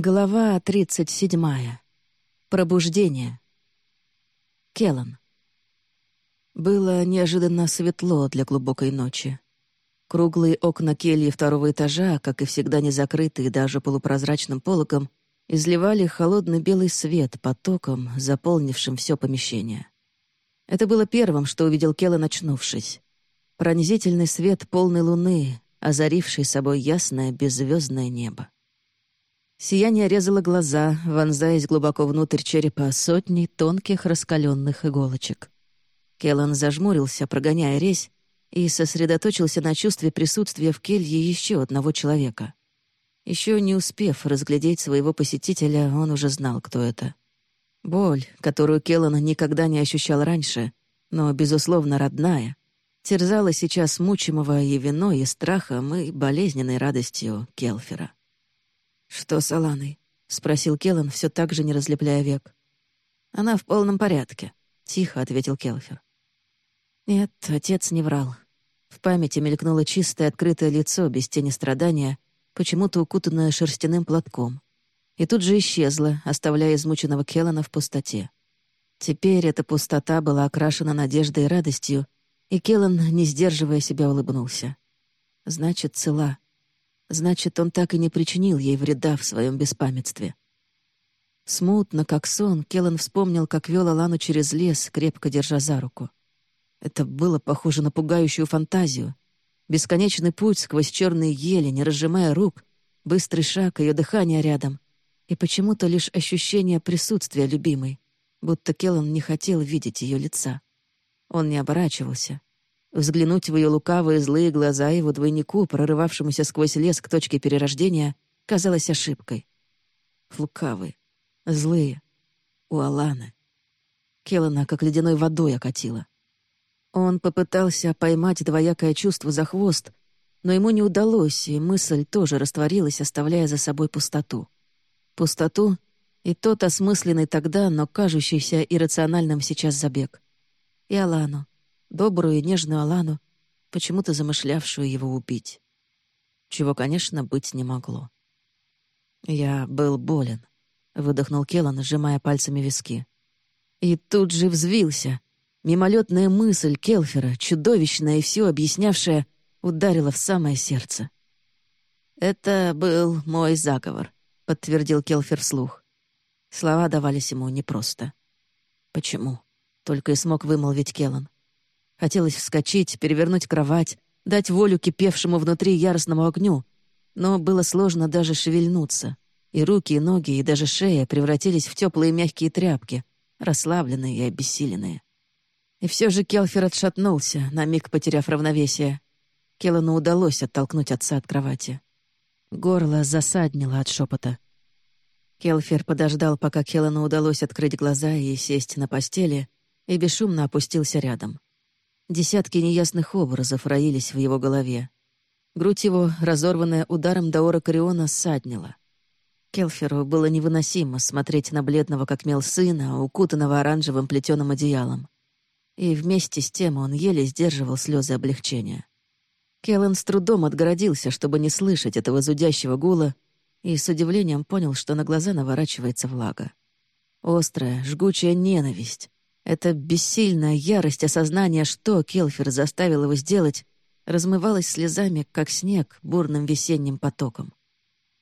Глава 37. Пробуждение. Келан. Было неожиданно светло для глубокой ночи. Круглые окна кельи второго этажа, как и всегда не закрытые даже полупрозрачным пологом, изливали холодный белый свет потоком, заполнившим все помещение. Это было первым, что увидел Келан, очнувшись. Пронизительный свет полной луны, озаривший собой ясное беззвездное небо. Сияние резало глаза, вонзаясь глубоко внутрь черепа сотни тонких раскаленных иголочек. Келлан зажмурился, прогоняя резь, и сосредоточился на чувстве присутствия в келье еще одного человека. Еще не успев разглядеть своего посетителя, он уже знал, кто это. Боль, которую Келлан никогда не ощущал раньше, но, безусловно, родная, терзала сейчас мучимого и виной, и страхом, и болезненной радостью Келфера. «Что с Аланой?» — спросил Келлан, все так же не разлепляя век. «Она в полном порядке», — тихо ответил Келфер. Нет, отец не врал. В памяти мелькнуло чистое открытое лицо без тени страдания, почему-то укутанное шерстяным платком. И тут же исчезло, оставляя измученного Келлана в пустоте. Теперь эта пустота была окрашена надеждой и радостью, и Келлан, не сдерживая себя, улыбнулся. «Значит, цела. Значит, он так и не причинил ей вреда в своем беспамятстве. Смутно, как сон, Келлан вспомнил, как вел Алану через лес, крепко держа за руку. Это было похоже на пугающую фантазию. Бесконечный путь сквозь черные ели, не разжимая рук, быстрый шаг, ее дыхание рядом. И почему-то лишь ощущение присутствия любимой, будто Келлан не хотел видеть ее лица. Он не оборачивался, Взглянуть в ее лукавые злые глаза его двойнику, прорывавшемуся сквозь лес к точке перерождения, казалось ошибкой. Лукавые, злые, у Аланы. Келлана как ледяной водой окатила. Он попытался поймать двоякое чувство за хвост, но ему не удалось, и мысль тоже растворилась, оставляя за собой пустоту. Пустоту и тот осмысленный тогда, но кажущийся иррациональным сейчас забег. И Алану, добрую и нежную Алану, почему-то замышлявшую его убить. Чего, конечно, быть не могло. «Я был болен», — выдохнул Келлан, сжимая пальцами виски. И тут же взвился. Мимолетная мысль Келфера, чудовищная и все объяснявшая, ударила в самое сердце. «Это был мой заговор», — подтвердил Келфер вслух. Слова давались ему непросто. «Почему?» — только и смог вымолвить Келлан. Хотелось вскочить, перевернуть кровать, дать волю кипевшему внутри яростному огню. Но было сложно даже шевельнуться. И руки, и ноги, и даже шея превратились в теплые мягкие тряпки, расслабленные и обессиленные. И все же Келфер отшатнулся, на миг потеряв равновесие. Келлану удалось оттолкнуть отца от кровати. Горло засаднило от шепота. Келфер подождал, пока Келлану удалось открыть глаза и сесть на постели, и бесшумно опустился рядом. Десятки неясных образов роились в его голове. Грудь его, разорванная ударом Даора Кориона, ссаднила. Келферу было невыносимо смотреть на бледного как мел сына, укутанного оранжевым плетеным одеялом. И вместе с тем он еле сдерживал слезы облегчения. Келлен с трудом отгородился, чтобы не слышать этого зудящего гула, и с удивлением понял, что на глаза наворачивается влага. Острая, жгучая ненависть, эта бессильная ярость осознания, что Келфер заставил его сделать, размывалась слезами, как снег, бурным весенним потоком.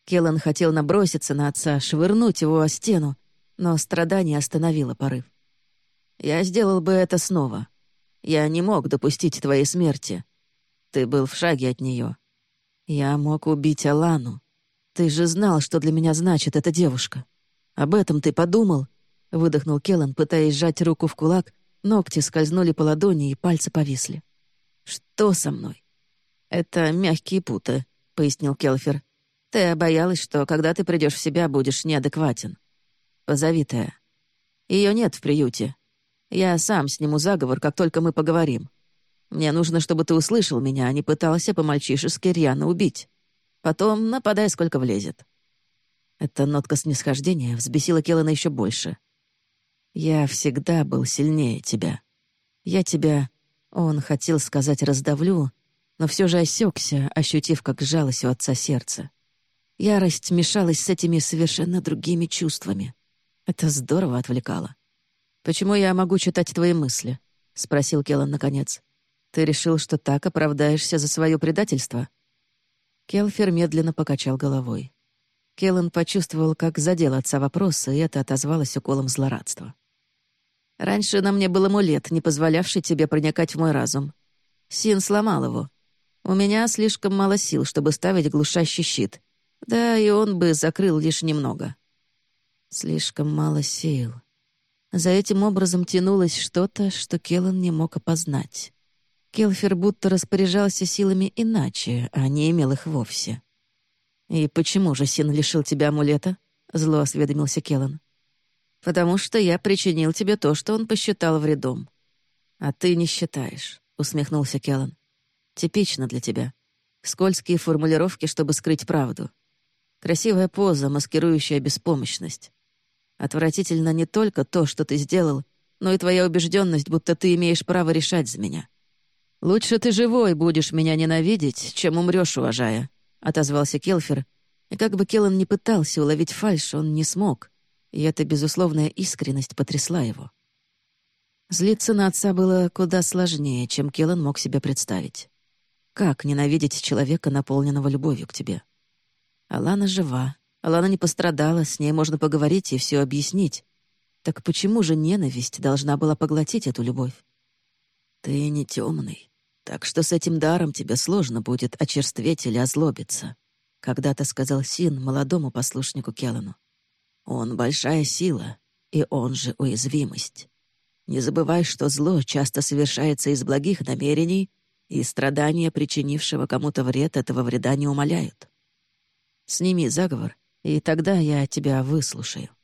Келлан хотел наброситься на отца, швырнуть его о стену, но страдание остановило порыв. «Я сделал бы это снова. Я не мог допустить твоей смерти. Ты был в шаге от нее. Я мог убить Алану. Ты же знал, что для меня значит эта девушка. Об этом ты подумал?» — выдохнул Келлан, пытаясь сжать руку в кулак, ногти скользнули по ладони и пальцы повисли. «Что со мной?» «Это мягкие путы», — пояснил Келфер. «Ты боялась, что когда ты придешь в себя, будешь неадекватен. Позови. Ее нет в приюте. Я сам сниму заговор, как только мы поговорим. Мне нужно, чтобы ты услышал меня, а не пытался по-мальчишески рьяно убить. Потом нападай, сколько влезет». Эта нотка снисхождения взбесила Келлана еще больше. Я всегда был сильнее тебя. Я тебя, он хотел сказать, раздавлю, но все же осекся, ощутив, как жалость у отца сердце. Ярость мешалась с этими совершенно другими чувствами. Это здорово отвлекало. «Почему я могу читать твои мысли?» — спросил Келлан наконец. «Ты решил, что так оправдаешься за свое предательство?» Келфер медленно покачал головой. Келлан почувствовал, как задел отца вопрос, и это отозвалось уколом злорадства. «Раньше на мне был амулет, не позволявший тебе проникать в мой разум. Син сломал его. У меня слишком мало сил, чтобы ставить глушащий щит. Да, и он бы закрыл лишь немного». Слишком мало сил. За этим образом тянулось что-то, что Келлан не мог опознать. Келфер будто распоряжался силами иначе, а не имел их вовсе. «И почему же Син лишил тебя амулета?» — зло осведомился Келлан. «Потому что я причинил тебе то, что он посчитал вредом». «А ты не считаешь», — усмехнулся Келлан. «Типично для тебя. Скользкие формулировки, чтобы скрыть правду. Красивая поза, маскирующая беспомощность. Отвратительно не только то, что ты сделал, но и твоя убежденность, будто ты имеешь право решать за меня. «Лучше ты живой будешь меня ненавидеть, чем умрешь, уважая», — отозвался Келфер. И как бы Келлан не пытался уловить фальшь, он не смог, и эта безусловная искренность потрясла его. Злиться на отца было куда сложнее, чем Келлан мог себе представить. Как ненавидеть человека, наполненного любовью к тебе? Алана жива, Алана не пострадала, с ней можно поговорить и все объяснить. Так почему же ненависть должна была поглотить эту любовь? «Ты не темный, так что с этим даром тебе сложно будет очерстветь или озлобиться», — когда-то сказал Син молодому послушнику Келлану. «Он большая сила, и он же уязвимость. Не забывай, что зло часто совершается из благих намерений, и страдания, причинившего кому-то вред, этого вреда не умаляют. Сними заговор, и тогда я тебя выслушаю».